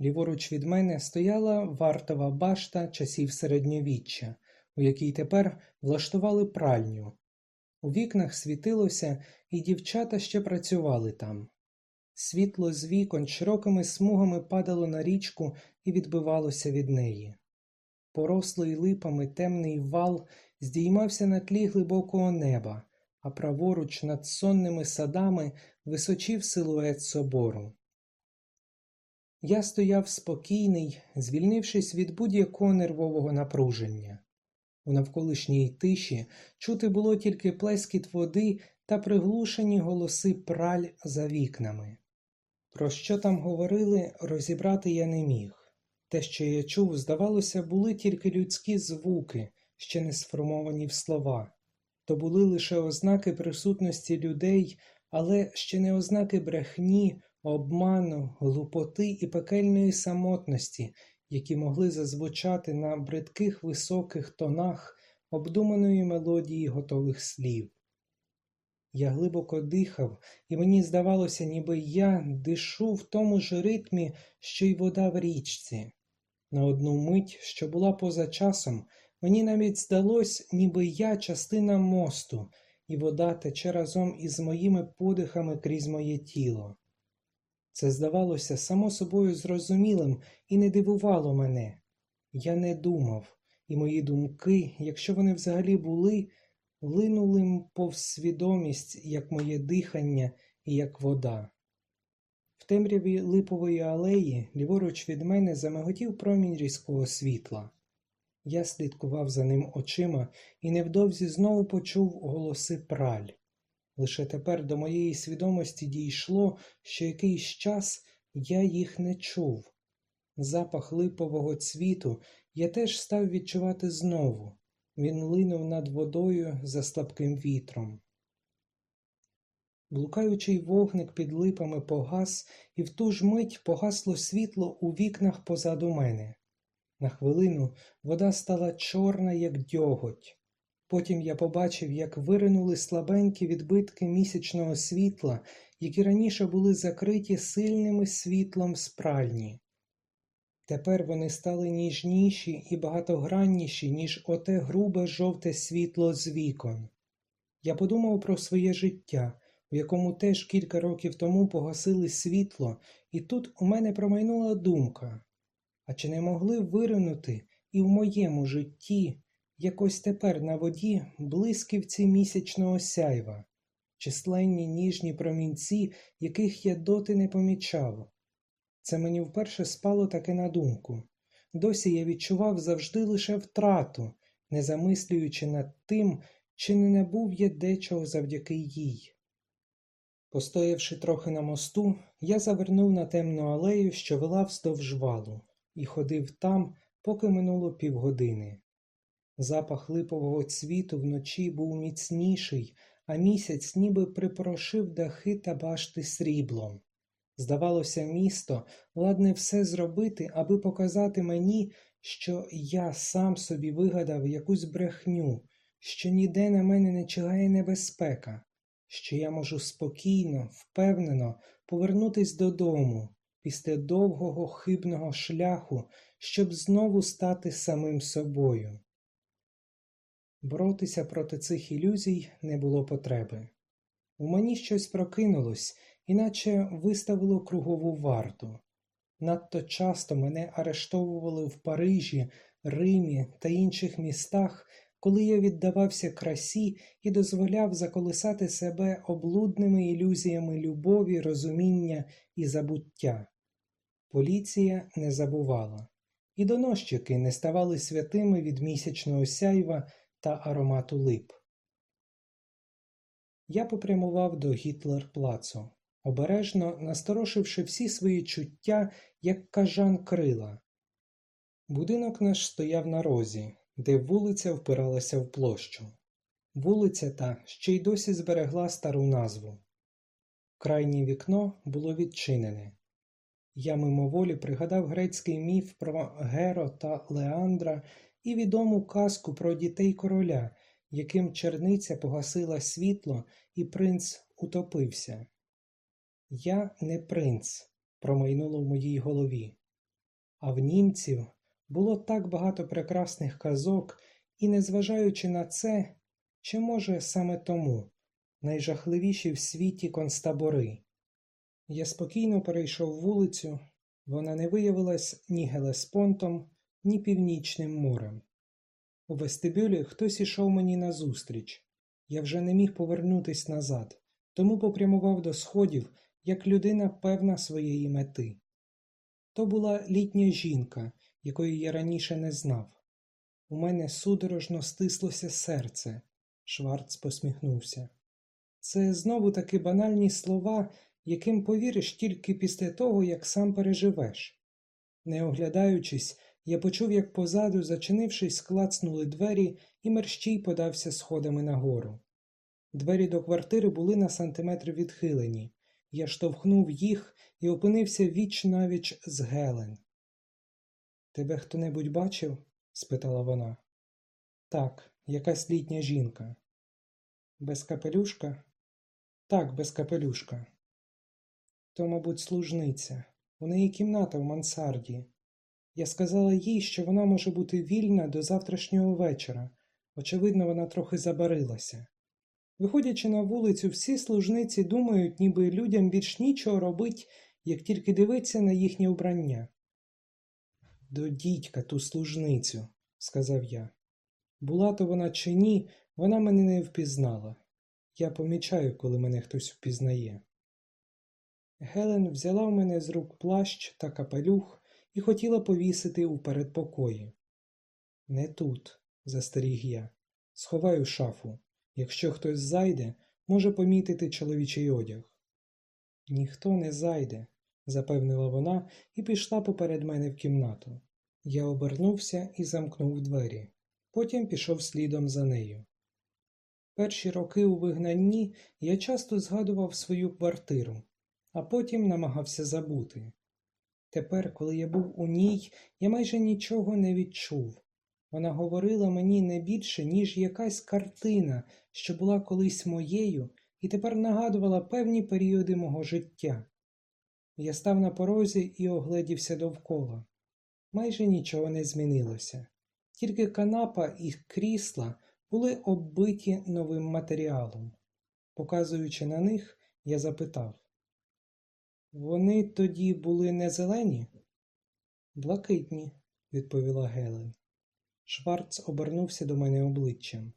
Speaker 1: Ліворуч від мене стояла вартова башта часів середньовіччя, у якій тепер влаштували пральню. У вікнах світилося, і дівчата ще працювали там. Світло з вікон широкими смугами падало на річку і відбивалося від неї. Порослий липами темний вал здіймався на тлі глибокого неба, а праворуч над сонними садами височив силует собору. Я стояв спокійний, звільнившись від будь-якого нервового напруження. У навколишній тиші чути було тільки плескіт води та приглушені голоси праль за вікнами. Про що там говорили, розібрати я не міг. Те, що я чув, здавалося, були тільки людські звуки, ще не сформовані в слова, то були лише ознаки присутності людей, але ще не ознаки брехні, обману, глупоти і пекельної самотності, які могли зазвучати на бридких високих тонах обдуманої мелодії готових слів. Я глибоко дихав, і мені здавалося, ніби я дишу в тому ж ритмі, що й вода в річці. На одну мить, що була поза часом, мені навіть здалось, ніби я частина мосту, і вода тече разом із моїми подихами крізь моє тіло. Це здавалося само собою зрозумілим і не дивувало мене. Я не думав, і мої думки, якщо вони взагалі були, линули повз свідомість, як моє дихання і як вода. В темряві липової алеї, ліворуч від мене, замиготів промінь різкого світла. Я слідкував за ним очима і невдовзі знову почув голоси праль. Лише тепер до моєї свідомості дійшло, що якийсь час я їх не чув. Запах липового цвіту я теж став відчувати знову. Він линув над водою за слабким вітром. Блукаючий вогник під липами погас, і в ту ж мить погасло світло у вікнах позаду мене. На хвилину вода стала чорна, як дьоготь. Потім я побачив, як виринули слабенькі відбитки місячного світла, які раніше були закриті сильними світлом з пральні. Тепер вони стали ніжніші і багатогранніші, ніж оте грубе жовте світло з вікон. Я подумав про своє життя, в якому теж кілька років тому погасили світло, і тут у мене промайнула думка. А чи не могли виринути і в моєму житті, якось тепер на воді, блисківці місячного сяйва, численні ніжні промінці, яких я доти не помічав? Це мені вперше спало таке на думку. Досі я відчував завжди лише втрату, не замислюючи над тим, чи не набув я дечого завдяки їй. Постоявши трохи на мосту, я завернув на темну алею, що вела вздовж валу, і ходив там, поки минуло півгодини. Запах липового цвіту вночі був міцніший, а місяць ніби припорошив дахи та башти сріблом. Здавалося, місто ладне все зробити, аби показати мені, що я сам собі вигадав якусь брехню, що ніде на мене не чигає небезпека, що я можу спокійно, впевнено повернутись додому після довгого хибного шляху, щоб знову стати самим собою. Боротися проти цих ілюзій не було потреби. У мені щось прокинулось, іначе виставило кругову варту. Надто часто мене арештовували в Парижі, Римі та інших містах, коли я віддавався красі і дозволяв заколисати себе облудними ілюзіями любові, розуміння і забуття. Поліція не забувала, і доносчики не ставали святими від місячного сяйва та аромату лип. Я попрямував до Гітлер-плацу, обережно насторошивши всі свої чуття, як кажан крила. Будинок наш стояв на розі, де вулиця впиралася в площу. Вулиця та ще й досі зберегла стару назву. Крайнє вікно було відчинене. Я мимоволі пригадав грецький міф про Геро та Леандра і відому казку про дітей короля, яким черниця погасила світло, і принц утопився. Я не принц, промайнуло в моїй голові, а в німців було так багато прекрасних казок, і, незважаючи на це, чи, може, саме тому найжахливіші в світі концтабори. Я спокійно перейшов вулицю, вона не виявилась ні Гелеспонтом, ні Північним морем. У вестибюлі хтось ішов мені назустріч. Я вже не міг повернутись назад, тому попрямував до сходів, як людина певна своєї мети. То була літня жінка, якої я раніше не знав. У мене судорожно стислося серце. Шварц посміхнувся. Це знову таки банальні слова, яким повіриш тільки після того, як сам переживеш. Не оглядаючись, я почув, як позаду, зачинившись, клацнули двері, і мерщій подався сходами нагору. Двері до квартири були на сантиметр відхилені. Я штовхнув їх і опинився віч навіч з Гелен. Тебе хто небудь бачив? спитала вона. Так, якась літня жінка. Без капелюшка? Так, без капелюшка. То, мабуть, служниця. У неї кімната в мансарді. Я сказала їй, що вона може бути вільна до завтрашнього вечора. Очевидно, вона трохи забарилася. Виходячи на вулицю, всі служниці думають, ніби людям більш нічого робить, як тільки дивиться на їхнє вбрання. До дідька ту служницю, сказав я. Була то вона чи ні, вона мене не впізнала. Я помічаю, коли мене хтось впізнає. Гелен взяла в мене з рук плащ та капелюх і хотіла повісити у передпокої. Не тут, застеріг я, сховай у шафу. Якщо хтось зайде, може помітити чоловічий одяг. Ніхто не зайде, запевнила вона і пішла поперед мене в кімнату. Я обернувся і замкнув двері. Потім пішов слідом за нею. Перші роки у вигнанні я часто згадував свою квартиру, а потім намагався забути. Тепер, коли я був у ній, я майже нічого не відчув. Вона говорила мені не більше, ніж якась картина, що була колись моєю, і тепер нагадувала певні періоди мого життя. Я став на порозі і огледівся довкола. Майже нічого не змінилося, тільки канапа і крісла були оббиті новим матеріалом. Показуючи на них, я запитав Вони тоді були не зелені? Блакитні, відповіла Гелен. Шварц обернувся до мене обличчям.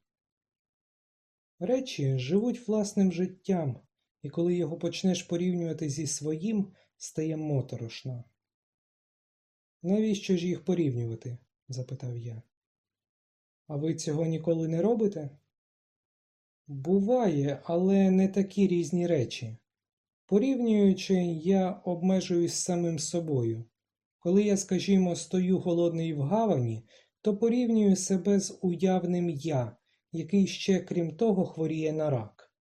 Speaker 1: Речі живуть власним життям, і коли його почнеш порівнювати зі своїм, стає моторошно. Навіщо ж їх порівнювати? запитав я. А ви цього ніколи не робите? Буває, але не такі різні речі. Порівнюючи, я обмежуюсь самим собою. Коли я, скажімо, стою голодний в гавані, то порівнюю себе з уявним я, який ще, крім того, хворіє на рак.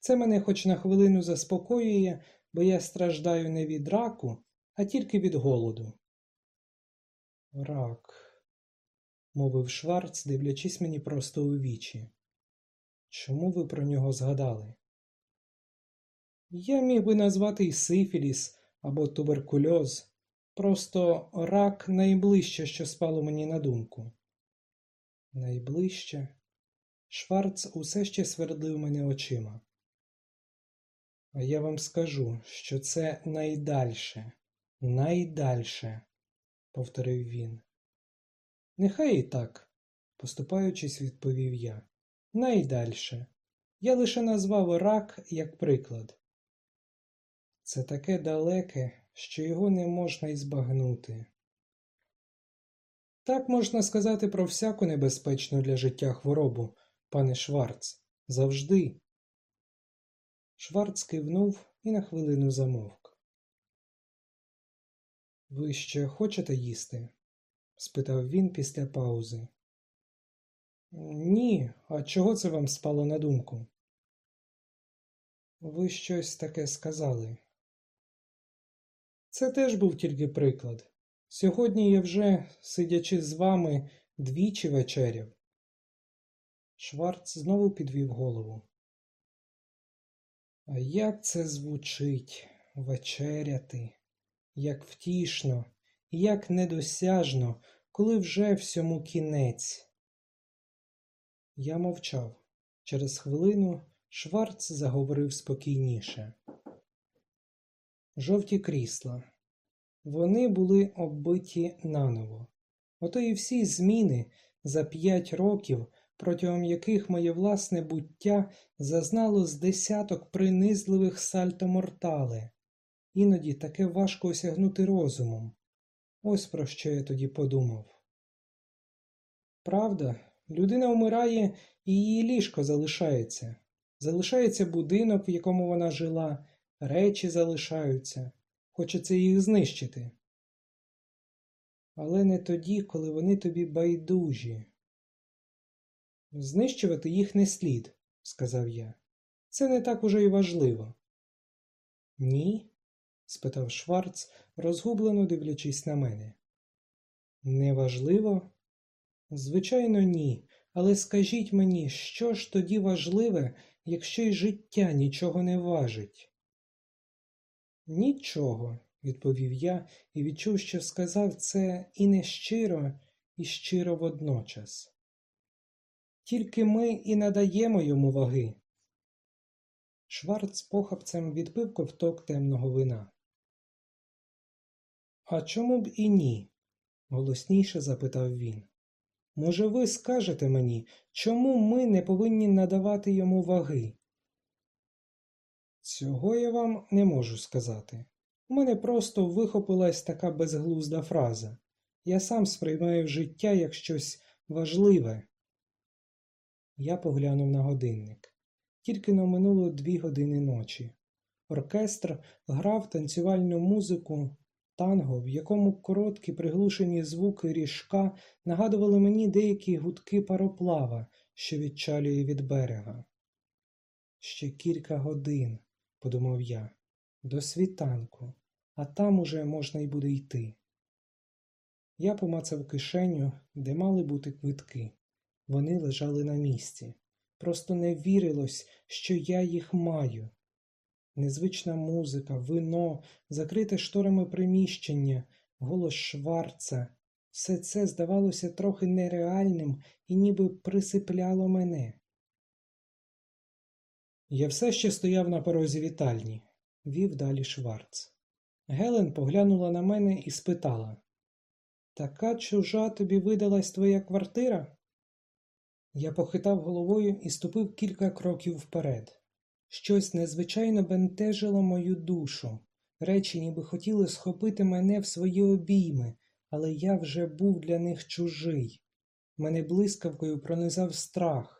Speaker 1: Це мене хоч на хвилину заспокоює, бо я страждаю не від раку, а тільки від голоду. Рак, мовив Шварц, дивлячись мені просто у вічі. Чому ви про нього згадали? Я міг би назвати й сифіліс або туберкульоз. Просто рак найближче, що спало мені на думку. Найближче? Шварц усе ще свердлив мене очима. А я вам скажу, що це найдальше, найдальше, повторив він. Нехай і так, поступаючись, відповів я. Найдальше. Я лише назвав рак як приклад. Це таке далеке, що його не можна й збагнути. Так можна сказати про всяку небезпечну для життя хворобу, пане Шварц, завжди. Шварц кивнув і на хвилину замовк. Ви ще хочете їсти? спитав він після паузи. Ні, а чого це вам спало на думку? Ви щось таке сказали. Це теж був тільки приклад. Сьогодні я вже, сидячи з вами, двічі вечеряв. Шварц знову підвів голову. А як це звучить вечеряти, як втішно, як недосяжно, коли вже всьому кінець. Я мовчав. Через хвилину Шварц заговорив спокійніше. Жовті крісла. Вони були оббиті наново. Ото і всі зміни за п'ять років, протягом яких моє власне буття зазнало з десяток принизливих сальто-мортале. Іноді таке важко осягнути розумом. Ось про що я тоді подумав. Правда, людина вмирає і її ліжко залишається. Залишається будинок, в якому вона жила, речі залишаються, хочеться їх знищити. Але не тоді, коли вони тобі байдужі. Знищувати їх не слід, сказав я. Це не так уже й важливо. Ні? спитав Шварц, розгублено дивлячись на мене. Неважливо? Звичайно, ні. Але скажіть мені, що ж тоді важливе, якщо й життя нічого не важить? Нічого, відповів я і відчув, що сказав це і не щиро, і щиро водночас. Тільки ми і надаємо йому ваги. Шварц похапцем відпив ковток темного вина. А чому б і ні? голосніше запитав він. Може, ви скажете мені, чому ми не повинні надавати йому ваги? Цього я вам не можу сказати. У мене просто вихопилась така безглузда фраза. Я сам сприймаю життя як щось важливе. Я поглянув на годинник. Тільки но минуло дві години ночі. Оркестр грав танцювальну музику танго, в якому короткі приглушені звуки ріжка нагадували мені деякі гудки пароплава, що відчалює від берега. Ще кілька годин, подумав я, до світанку, а там уже можна й буде йти. Я помацав кишеню, де мали бути квитки. Вони лежали на місці. Просто не вірилось, що я їх маю. Незвична музика, вино, закрите шторами приміщення, голос Шварца. Все це здавалося трохи нереальним і ніби присипляло мене. Я все ще стояв на порозі вітальні, вів далі Шварц. Гелен поглянула на мене і спитала Така чужа тобі видалась твоя квартира? Я похитав головою і ступив кілька кроків вперед. Щось незвичайно бентежило мою душу. Речі ніби хотіли схопити мене в свої обійми, але я вже був для них чужий. Мене блискавкою пронизав страх.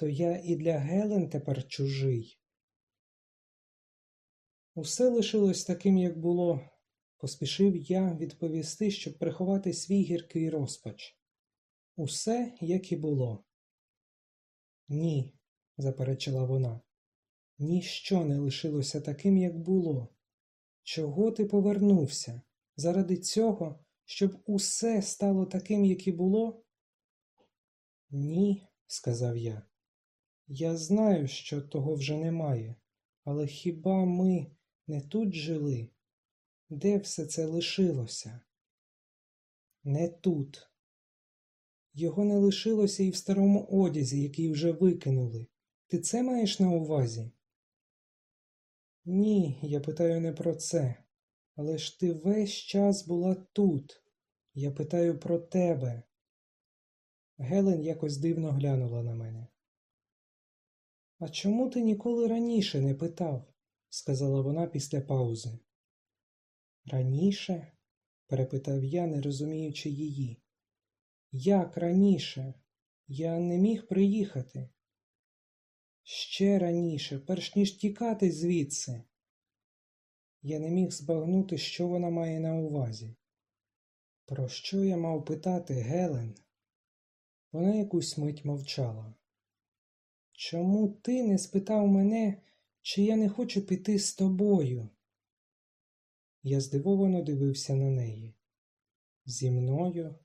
Speaker 1: То я і для Гелен тепер чужий. Усе лишилось таким, як було, поспішив я відповісти, щоб приховати свій гіркий розпач. Усе, як і було. Ні, заперечила вона. Ніщо не лишилося таким, як було. Чого ти повернувся? Заради цього, щоб усе стало таким, як і було? Ні, сказав я. Я знаю, що того вже немає, але хіба ми не тут жили? Де все це лишилося? Не тут. Його не лишилося і в старому одязі, який вже викинули. Ти це маєш на увазі? Ні, я питаю не про це. Але ж ти весь час була тут. Я питаю про тебе. Гелен якось дивно глянула на мене. А чому ти ніколи раніше не питав? сказала вона після паузи. Раніше? перепитав я, не розуміючи її. Як раніше? Я не міг приїхати. Ще раніше, перш ніж тікати звідси. Я не міг збагнути, що вона має на увазі. Про що я мав питати, Гелен? Вона якусь мить мовчала. Чому ти не спитав мене, чи я не хочу піти з тобою? Я здивовано дивився на неї. Зі мною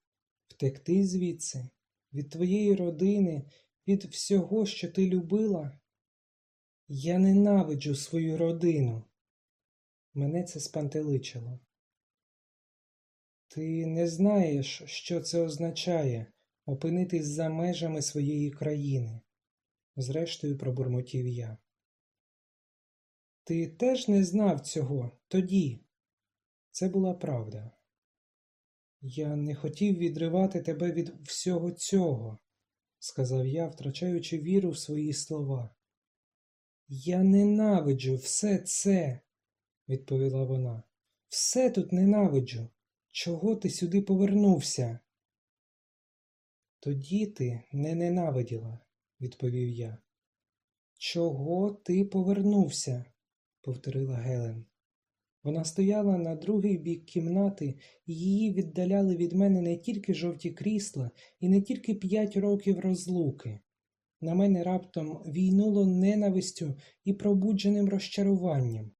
Speaker 1: втекти звідси, від твоєї родини, від всього, що ти любила? Я ненавиджу свою родину. Мене це спантеличило. Ти не знаєш, що це означає опинитись за межами своєї країни, зрештою пробурмотів я. Ти теж не знав цього тоді. Це була правда. Я не хотів відривати тебе від всього цього, сказав я, втрачаючи віру в свої слова. Я ненавиджу все це, відповіла вона. Все тут ненавиджу. Чого ти сюди повернувся? Тоді ти не ненавиділа, відповів я. Чого ти повернувся? повторила Гелен. Вона стояла на другий бік кімнати, і її віддаляли від мене не тільки жовті крісла і не тільки п'ять років розлуки. На мене раптом війнуло ненавистю і пробудженим розчаруванням.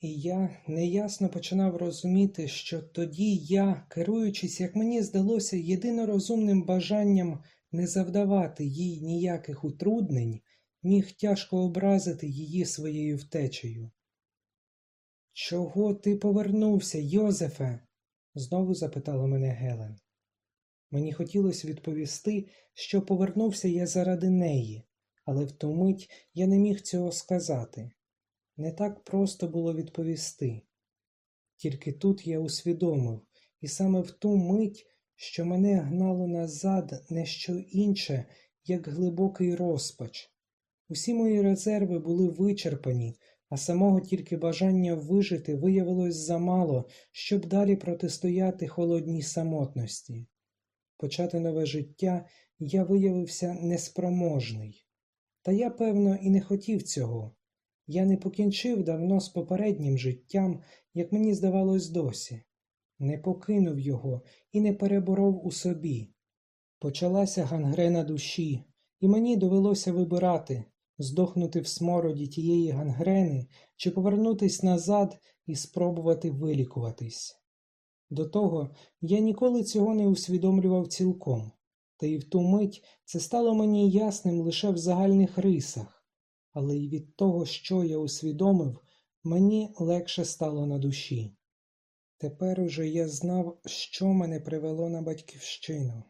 Speaker 1: І я неясно починав розуміти, що тоді я, керуючись, як мені здалося, єдинорозумним бажанням не завдавати їй ніяких утруднень, міг тяжко образити її своєю втечею. Чого ти повернувся, Йозефе? знову запитала мене Гелен. Мені хотілося відповісти, що повернувся я заради неї, але в ту мить я не міг цього сказати. Не так просто було відповісти. Тільки тут я усвідомив, і саме в ту мить, що мене гнало назад не що інше, як глибокий розпач. Усі мої резерви були вичерпані, а самого тільки бажання вижити виявилось замало, щоб далі протистояти холодній самотності. Почати нове життя я виявився неспроможний. Та я, певно, і не хотів цього. Я не покінчив давно з попереднім життям, як мені здавалось досі, не покинув його і не переборов у собі. Почалася гангрена душі, і мені довелося вибирати здохнути в смороді тієї гангрени чи повернутись назад і спробувати вилікуватись. До того я ніколи цього не усвідомлював цілком, та й в ту мить це стало мені ясним лише в загальних рисах, але й від того, що я усвідомив, мені легше стало на душі. Тепер уже я знав, що мене привело на батьківщину.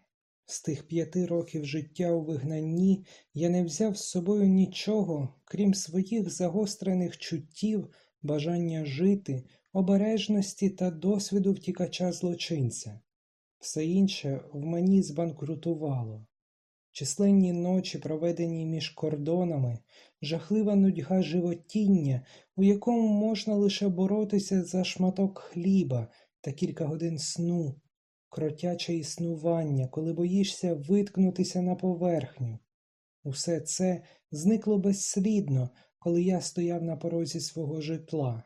Speaker 1: З тих п'яти років життя у вигнанні я не взяв з собою нічого, крім своїх загострених чуттів, бажання жити, обережності та досвіду втікача злочинця. Все інше в мені збанкрутувало. Численні ночі, проведені між кордонами, жахлива нудьга животіння, у якому можна лише боротися за шматок хліба та кілька годин сну, кротяче існування, коли боїшся виткнутися на поверхню. Усе це зникло безслідно, коли я стояв на порозі свого житла.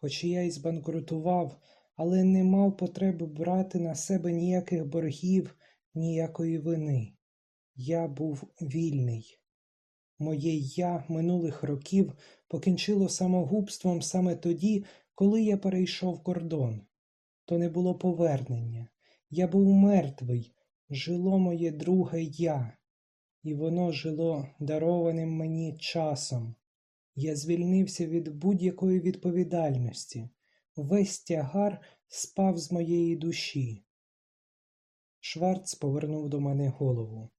Speaker 1: Хоч я й збанкрутував, але не мав потреби брати на себе ніяких боргів, ніякої вини. Я був вільний. Моє я минулих років покінчило самогубством саме тоді, коли я перейшов кордон. То не було повернення. Я був мертвий, жило моє друге я, і воно жило дарованим мені часом. Я звільнився від будь-якої відповідальності. Весь тягар спав з моєї душі. Шварц повернув до мене голову.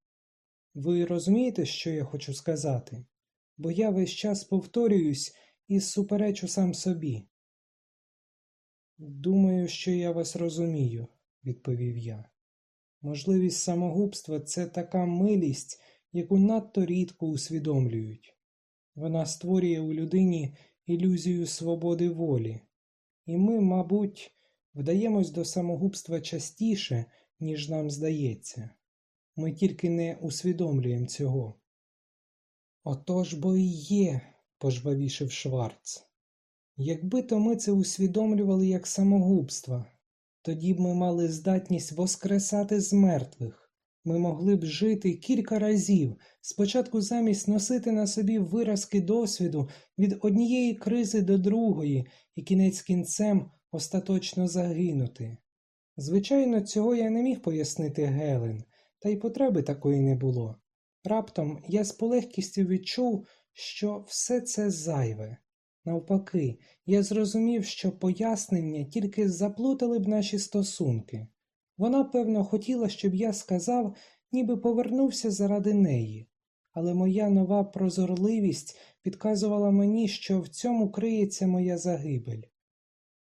Speaker 1: Ви розумієте, що я хочу сказати? Бо я весь час повторююсь і суперечу сам собі. Думаю, що я вас розумію, відповів я. Можливість самогубства це така милість, яку надто рідко усвідомлюють. Вона створює у людині ілюзію свободи волі, і ми, мабуть, вдаємось до самогубства частіше, ніж нам здається. Ми тільки не усвідомлюємо цього. Отож бо і є, пожвавішив Шварц. Якби то ми це усвідомлювали як самогубство, тоді б ми мали здатність воскресати з мертвих. Ми могли б жити кілька разів, спочатку замість носити на собі виразки досвіду від однієї кризи до другої і кінець кінцем остаточно загинути. Звичайно, цього я не міг пояснити Гелен, та й потреби такої не було. Раптом я з полегкістю відчув, що все це зайве. Навпаки, я зрозумів, що пояснення тільки заплутали б наші стосунки. Вона, певно, хотіла, щоб я сказав, ніби повернувся заради неї, але моя нова прозорливість підказувала мені, що в цьому криється моя загибель.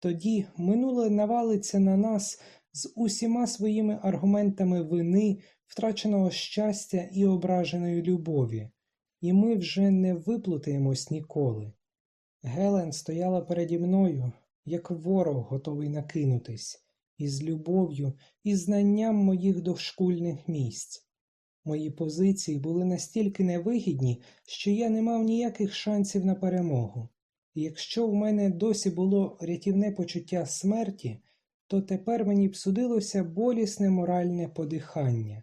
Speaker 1: Тоді минуле навалиться на нас з усіма своїми аргументами вини, втраченого щастя і ображеної любові, і ми вже не виплутаємось ніколи. Гелен стояла переді мною, як ворог готовий накинутись, із любов'ю і знанням моїх дошкульних місць. Мої позиції були настільки невигідні, що я не мав ніяких шансів на перемогу. І якщо в мене досі було рятівне почуття смерті, то тепер мені б судилося болісне моральне подихання,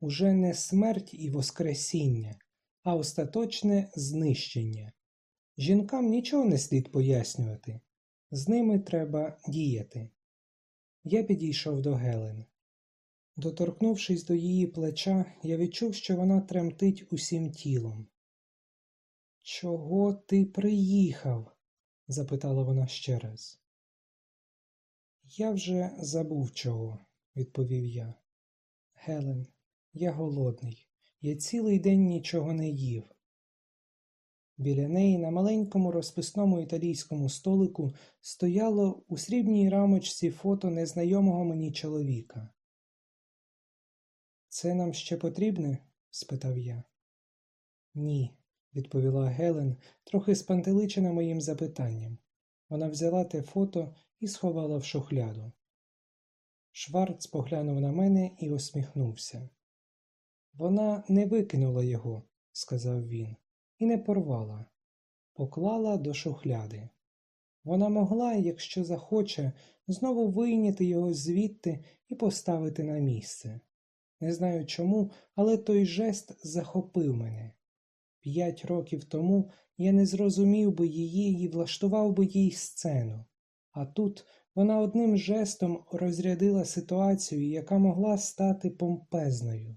Speaker 1: уже не смерть і воскресіння, а остаточне знищення. Жінкам нічого не слід пояснювати, з ними треба діяти. Я підійшов до Гелен. Доторкнувшись до її плеча, я відчув, що вона тремтить усім тілом. Чого ти приїхав? запитала вона ще раз. Я вже забув чого, відповів я. Гелен, я голодний. Я цілий день нічого не їв. Біля неї на маленькому розписному італійському столику стояло у срібній рамочці фото незнайомого мені чоловіка. Це нам ще потрібне? спитав я. Ні, відповіла Гелен, трохи спантеличена моїм запитанням. Вона взяла те фото і сховала в шухляду. Шварц поглянув на мене і усміхнувся. Вона не викинула його, сказав він, і не порвала, поклала до шухляди. Вона могла, якщо захоче, знову вийняти його звідти і поставити на місце. Не знаю чому, але той жест захопив мене. П'ять років тому я не зрозумів би її і влаштував би їй сцену. А тут вона одним жестом розрядила ситуацію, яка могла стати помпезною.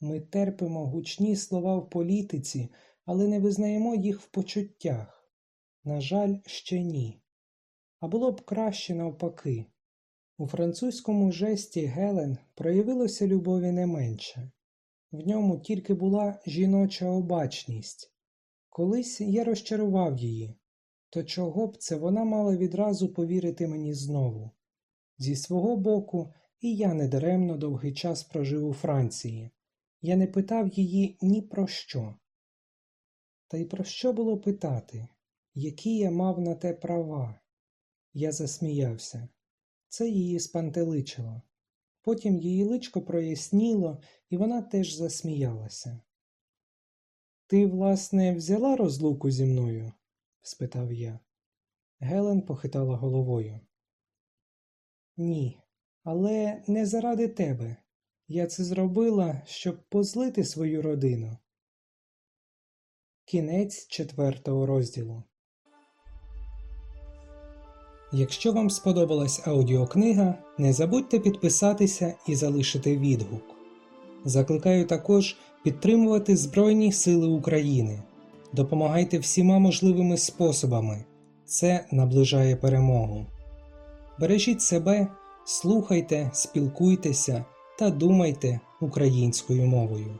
Speaker 1: Ми терпимо гучні слова в політиці, але не визнаємо їх в почуттях. На жаль, ще ні. А було б краще навпаки. У французькому жесті Гелен проявилося любові не менше. В ньому тільки була жіноча обачність. Колись я розчарував її, то чого б це вона мала відразу повірити мені знову? Зі свого боку, і я недаремно довгий час прожив у Франції. Я не питав її ні про що. Та й про що було питати, які я мав на те права? Я засміявся. Це її спантеличило. Потім її личко проясніло, і вона теж засміялася. Ти, власне, взяла розлуку зі мною? Спитав я. Гелен похитала головою. Ні, але не заради тебе. Я це зробила, щоб позлити свою родину. Кінець четвертого розділу. Якщо вам сподобалась аудіокнига, не забудьте підписатися і залишити відгук. Закликаю також підтримувати Збройні Сили України. Допомагайте всіма можливими способами. Це наближає перемогу. Бережіть себе, слухайте, спілкуйтеся та думайте українською мовою.